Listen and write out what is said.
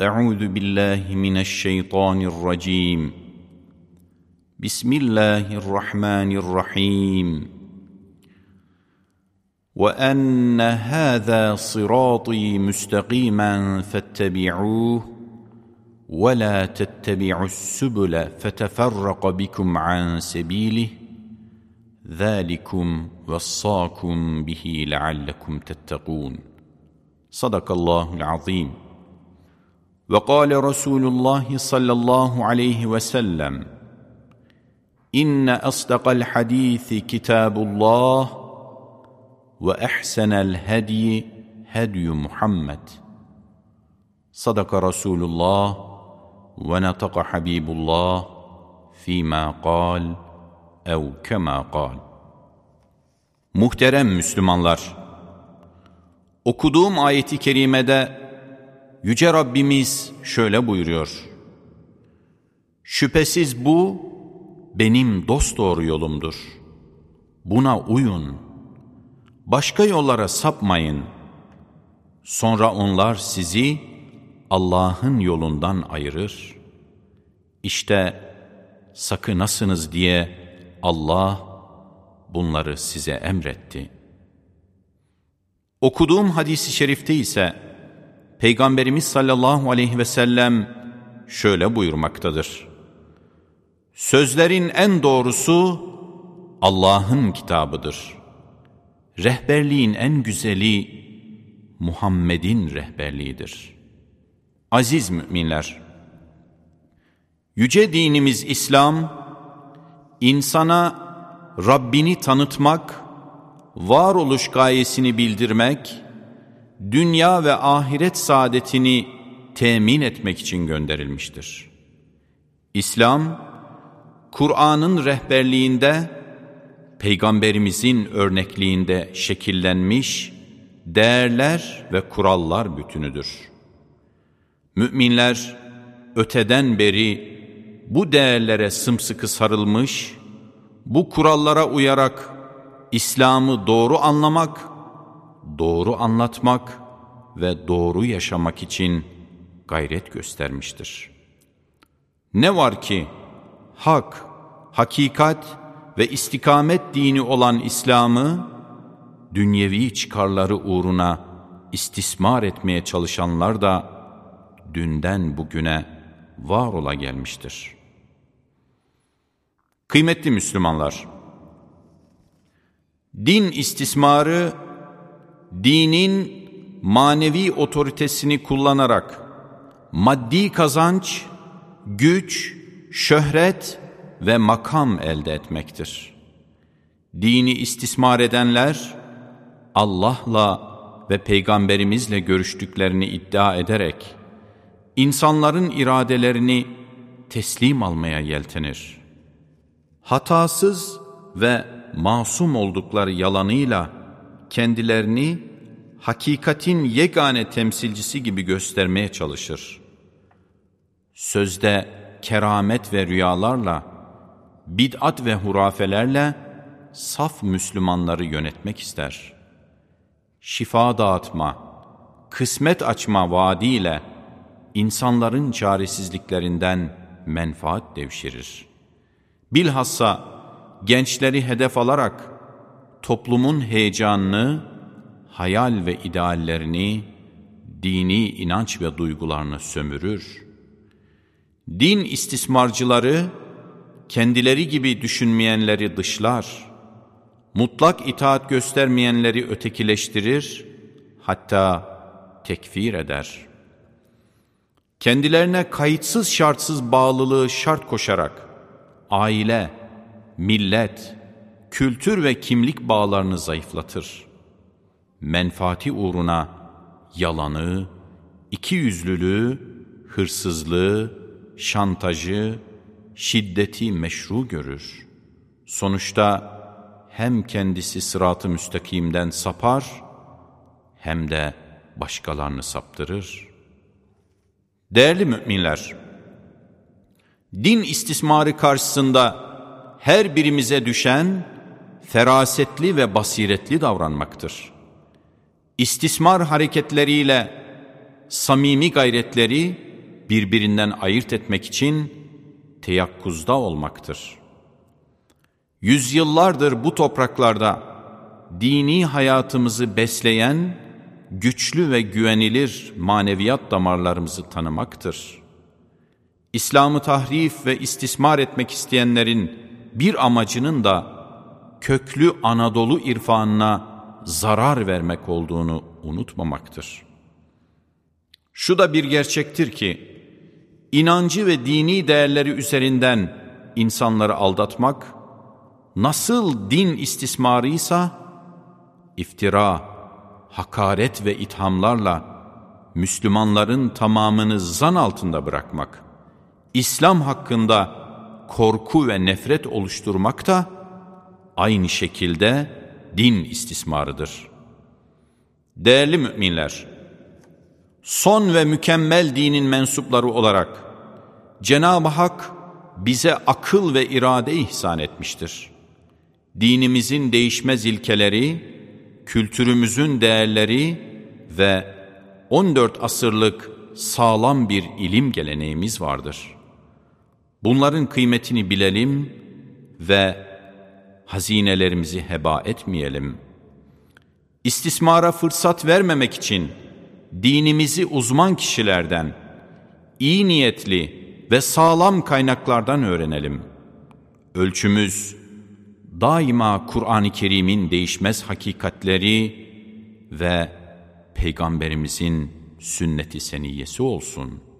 أعوذ بالله من الشيطان الرجيم. بسم الله الرحمن الرحيم. وأن هذا صراطي مستقيما فاتبعوه ولا تتبعوا السبل فتفرق بكم عن سبيله. ذلكم وصاكم به لعلكم تتقون. صدق الله العظيم. وقال رسول الله صلى الله عليه وسلم إن أصدق الحديث كتاب الله وأحسن الهدي هدي محمد صدق رسول الله ونطق حبيب الله فيما قال ev kema kal. Muhterem Müslümanlar, okuduğum ayeti kerimede Yüce Rabbimiz şöyle buyuruyor. Şüphesiz bu benim dosdoğru yolumdur. Buna uyun. Başka yollara sapmayın. Sonra onlar sizi Allah'ın yolundan ayırır. İşte sakınasınız diye Allah bunları size emretti. Okuduğum hadisi şerifte ise Peygamberimiz sallallahu aleyhi ve sellem şöyle buyurmaktadır. Sözlerin en doğrusu Allah'ın kitabıdır. Rehberliğin en güzeli Muhammed'in rehberliğidir. Aziz müminler, Yüce dinimiz İslam, insana Rabbini tanıtmak, varoluş gayesini bildirmek, dünya ve ahiret saadetini temin etmek için gönderilmiştir. İslam, Kur'an'ın rehberliğinde, Peygamberimizin örnekliğinde şekillenmiş değerler ve kurallar bütünüdür. Müminler öteden beri bu değerlere sımsıkı sarılmış, bu kurallara uyarak İslam'ı doğru anlamak, doğru anlatmak ve doğru yaşamak için gayret göstermiştir. Ne var ki hak, hakikat ve istikamet dini olan İslam'ı dünyevi çıkarları uğruna istismar etmeye çalışanlar da dünden bugüne var ola gelmiştir.'' Kıymetli Müslümanlar, din istismarı, dinin manevi otoritesini kullanarak maddi kazanç, güç, şöhret ve makam elde etmektir. Dini istismar edenler, Allah'la ve Peygamberimizle görüştüklerini iddia ederek, insanların iradelerini teslim almaya yeltenir hatasız ve masum oldukları yalanıyla kendilerini hakikatin yegane temsilcisi gibi göstermeye çalışır. Sözde keramet ve rüyalarla, bid'at ve hurafelerle saf Müslümanları yönetmek ister. Şifa dağıtma, kısmet açma vaadiyle insanların çaresizliklerinden menfaat devşirir.'' Bilhassa gençleri hedef alarak toplumun heyecanını, hayal ve ideallerini, dini inanç ve duygularını sömürür. Din istismarcıları, kendileri gibi düşünmeyenleri dışlar, mutlak itaat göstermeyenleri ötekileştirir, hatta tekfir eder. Kendilerine kayıtsız şartsız bağlılığı şart koşarak, aile, millet, kültür ve kimlik bağlarını zayıflatır. Menfaati uğruna yalanı, ikiyüzlülüğü, hırsızlığı, şantajı, şiddeti meşru görür. Sonuçta hem kendisi sıratı müstakimden sapar, hem de başkalarını saptırır. Değerli müminler, din istismarı karşısında her birimize düşen ferasetli ve basiretli davranmaktır. İstismar hareketleriyle samimi gayretleri birbirinden ayırt etmek için teyakkuzda olmaktır. Yüzyıllardır bu topraklarda dini hayatımızı besleyen güçlü ve güvenilir maneviyat damarlarımızı tanımaktır. İslam'ı tahrif ve istismar etmek isteyenlerin bir amacının da köklü Anadolu irfanına zarar vermek olduğunu unutmamaktır. Şu da bir gerçektir ki, inancı ve dini değerleri üzerinden insanları aldatmak, nasıl din istismarıysa, iftira, hakaret ve ithamlarla Müslümanların tamamını zan altında bırakmak, İslam hakkında korku ve nefret oluşturmak da aynı şekilde din istismarıdır. Değerli müminler, son ve mükemmel dinin mensupları olarak Cenab-ı Hak bize akıl ve irade ihsan etmiştir. Dinimizin değişmez ilkeleri, kültürümüzün değerleri ve 14 asırlık sağlam bir ilim geleneğimiz vardır. Bunların kıymetini bilelim ve hazinelerimizi heba etmeyelim. İstismara fırsat vermemek için dinimizi uzman kişilerden, iyi niyetli ve sağlam kaynaklardan öğrenelim. Ölçümüz daima Kur'an-ı Kerim'in değişmez hakikatleri ve Peygamberimizin sünneti seniyyesi olsun.''